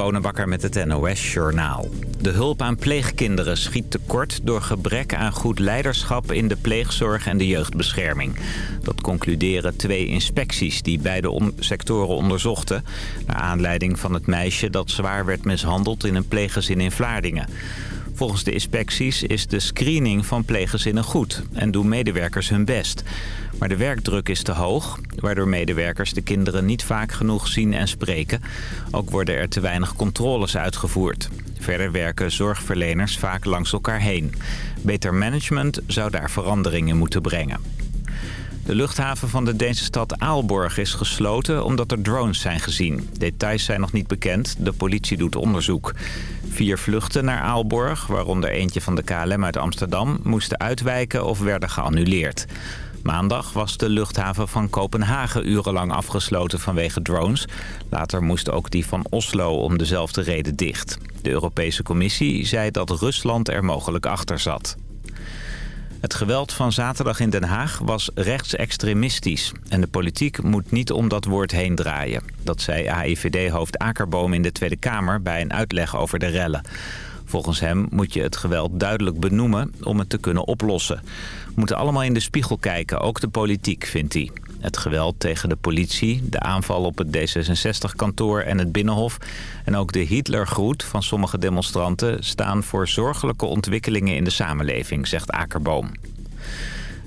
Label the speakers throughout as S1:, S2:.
S1: Bonenbakker met het NOS Journaal. De hulp aan pleegkinderen schiet tekort door gebrek aan goed leiderschap in de pleegzorg en de jeugdbescherming. Dat concluderen twee inspecties die beide sectoren onderzochten... naar aanleiding van het meisje dat zwaar werd mishandeld in een pleeggezin in Vlaardingen. Volgens de inspecties is de screening van pleeggezinnen goed en doen medewerkers hun best. Maar de werkdruk is te hoog, waardoor medewerkers de kinderen niet vaak genoeg zien en spreken. Ook worden er te weinig controles uitgevoerd. Verder werken zorgverleners vaak langs elkaar heen. Beter management zou daar verandering in moeten brengen. De luchthaven van de Deense stad Aalborg is gesloten omdat er drones zijn gezien. Details zijn nog niet bekend, de politie doet onderzoek. Vier vluchten naar Aalborg, waaronder eentje van de KLM uit Amsterdam... moesten uitwijken of werden geannuleerd. Maandag was de luchthaven van Kopenhagen urenlang afgesloten vanwege drones. Later moest ook die van Oslo om dezelfde reden dicht. De Europese Commissie zei dat Rusland er mogelijk achter zat. Het geweld van zaterdag in Den Haag was rechtsextremistisch. En de politiek moet niet om dat woord heen draaien. Dat zei AIVD-hoofd Akerboom in de Tweede Kamer bij een uitleg over de rellen. Volgens hem moet je het geweld duidelijk benoemen om het te kunnen oplossen. We moeten allemaal in de spiegel kijken, ook de politiek, vindt hij. Het geweld tegen de politie, de aanval op het D66-kantoor en het Binnenhof... en ook de Hitlergroet van sommige demonstranten... staan voor zorgelijke ontwikkelingen in de samenleving, zegt Akerboom.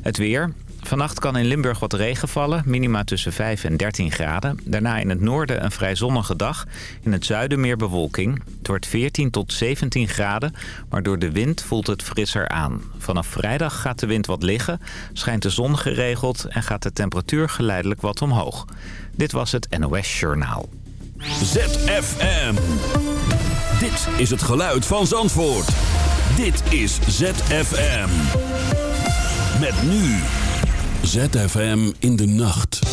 S1: Het weer. Vannacht kan in Limburg wat regen vallen, minima tussen 5 en 13 graden. Daarna in het noorden een vrij zonnige dag. In het zuiden meer bewolking. Het wordt 14 tot 17 graden, maar door de wind voelt het frisser aan. Vanaf vrijdag gaat de wind wat liggen, schijnt de zon geregeld... en gaat de temperatuur geleidelijk wat omhoog. Dit was het NOS Journaal.
S2: ZFM. Dit is het geluid van Zandvoort. Dit is ZFM. Met nu... ZFM in de nacht.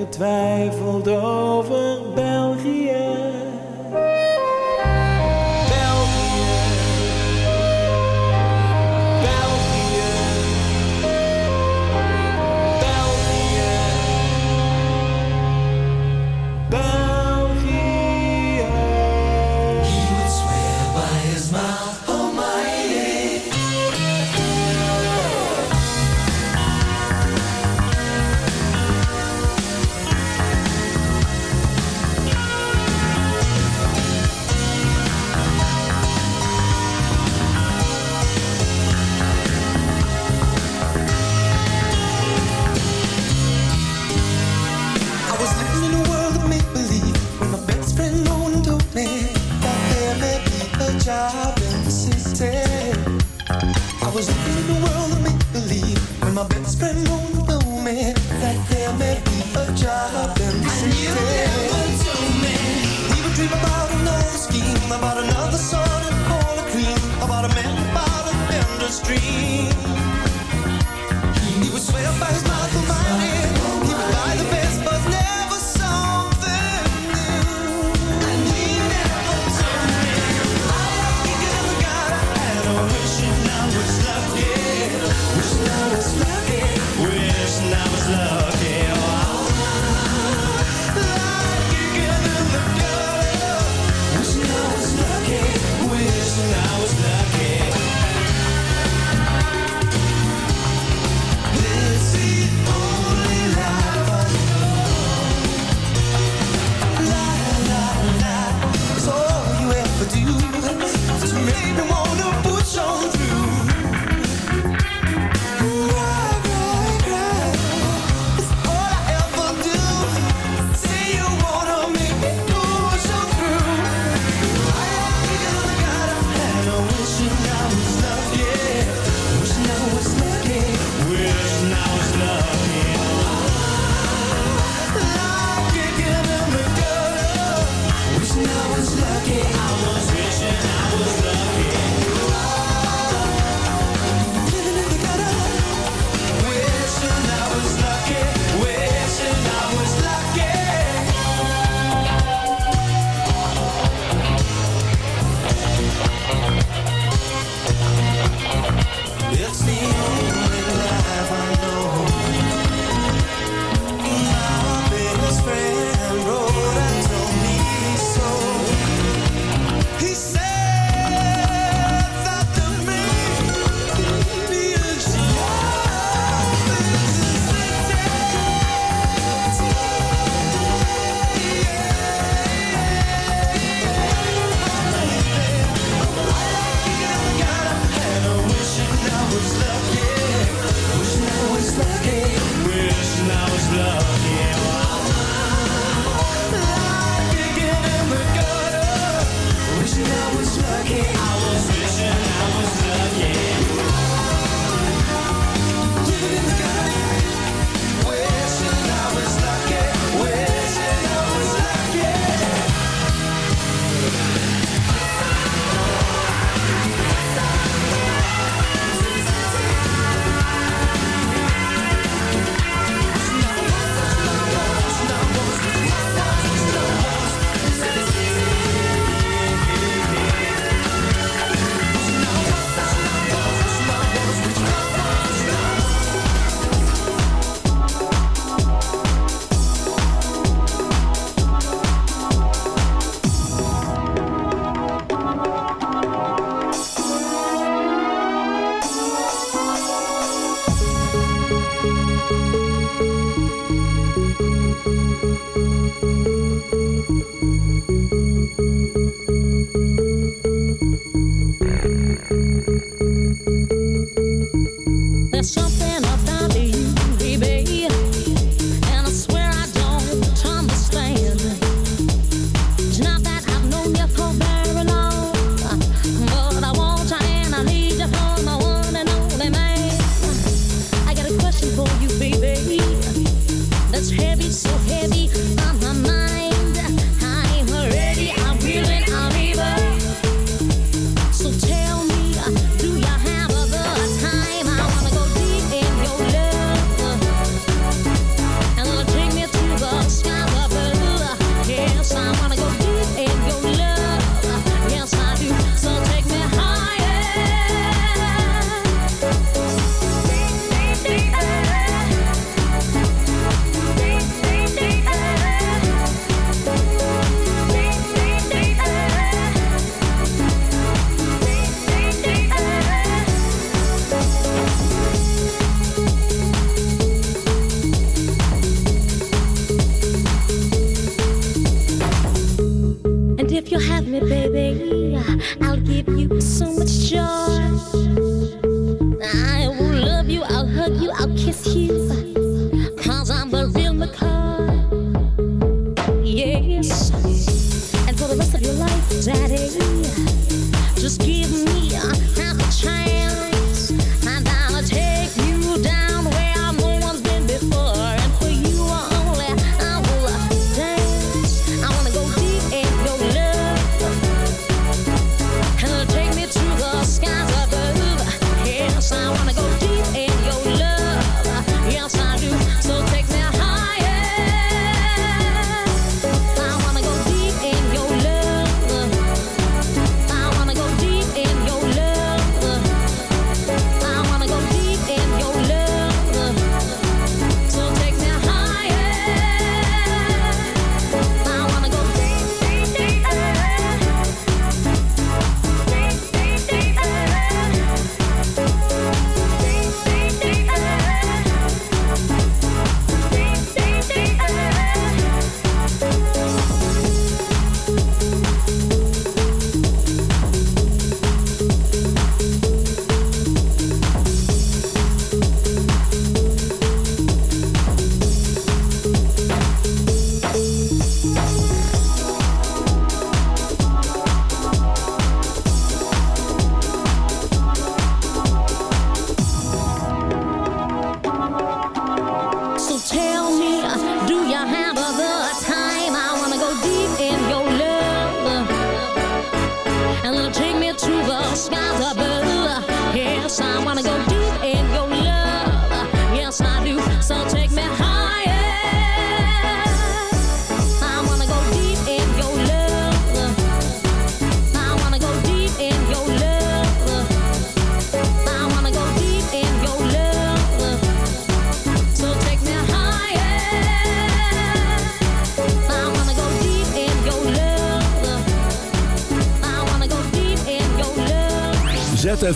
S3: Getwijfeld over my best friend wouldn't know me. that there may be a job
S4: in the
S5: city. And you never told me. We would dream about another scheme, about another son and
S4: cola cream, about a man, about a vendor's dream.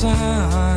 S3: sun.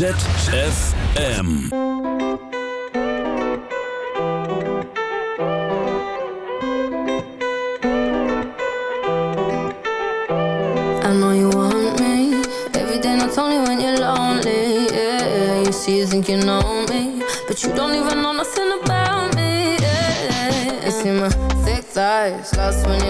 S6: ZFM.
S7: I know you want me every day, not only when you're lonely. Yeah, you see, you think you know me, but you don't even know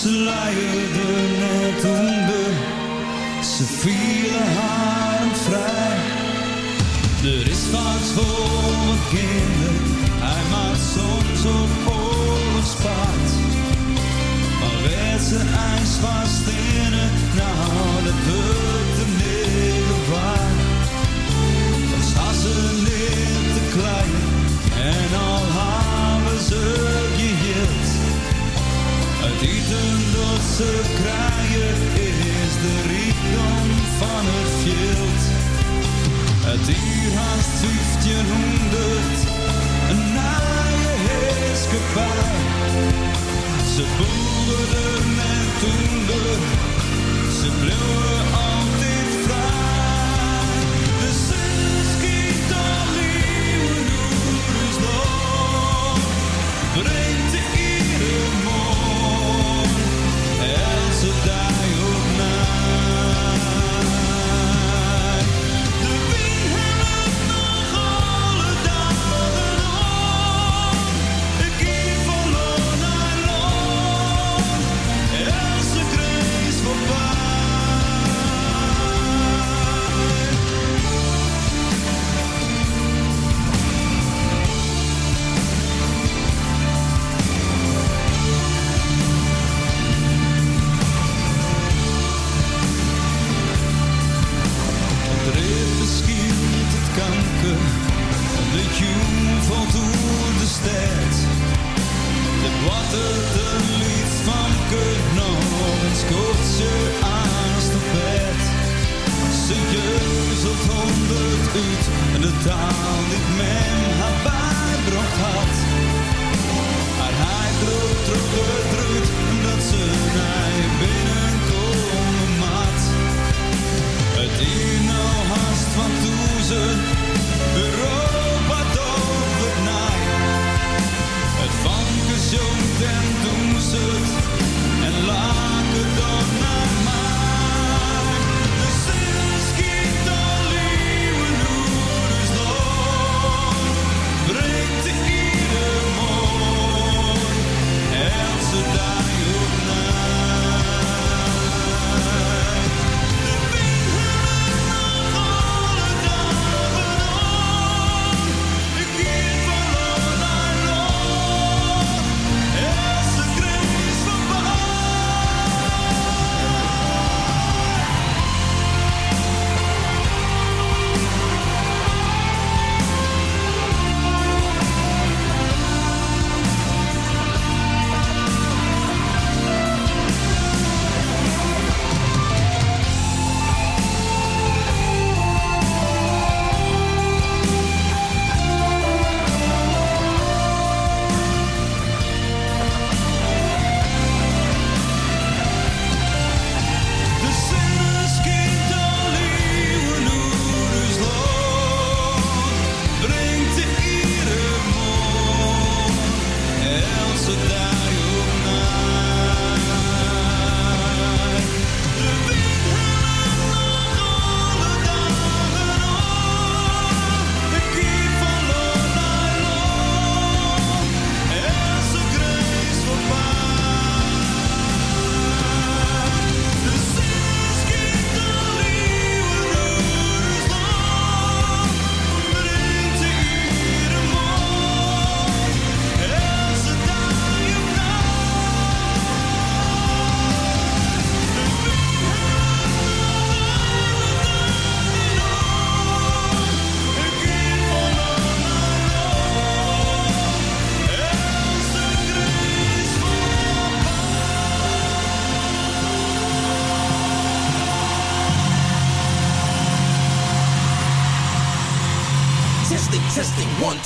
S8: Ze luierde net onder, ze vielen haar vrij. Er is wat voor kinderen, hij maakt soms op oorlogspaard. Maar werd ze ijs vast in het, nou dat wordt de. Ze kraaien is de rijkdom van het veld. Het uur haast honderd, een je heerskepaar. Ze boeren met toender, ze bleven tot honderd uit en de taal die men haar bijbracht had. Maar hij droeg terug eruit dat ze naar binnenkomen mat. Het in nou haast van toezen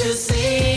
S9: To see?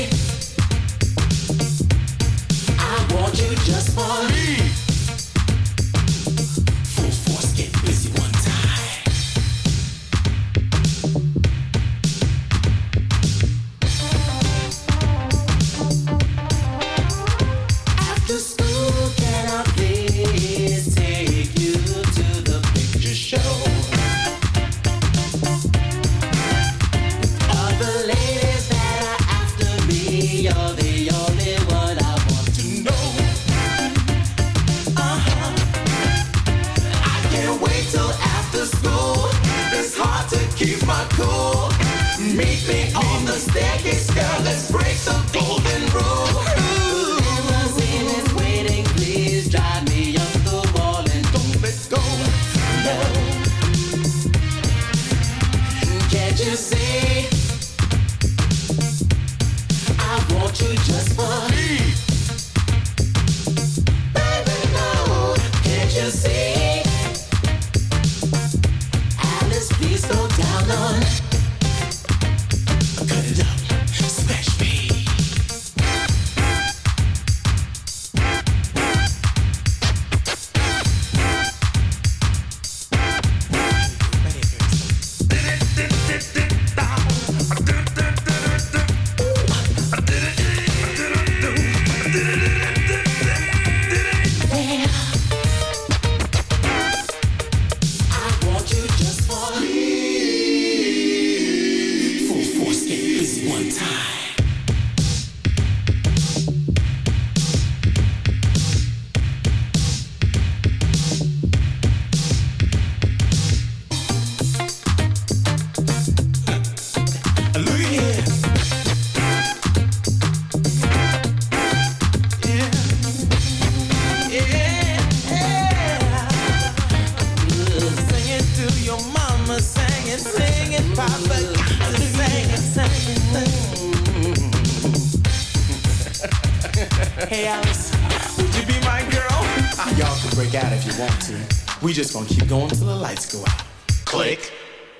S9: Let's go out. Click.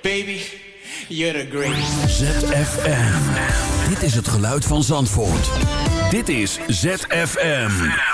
S9: Baby, you're the greatest.
S2: ZFM. Dit is het geluid van Zandvoort. Dit is ZFM.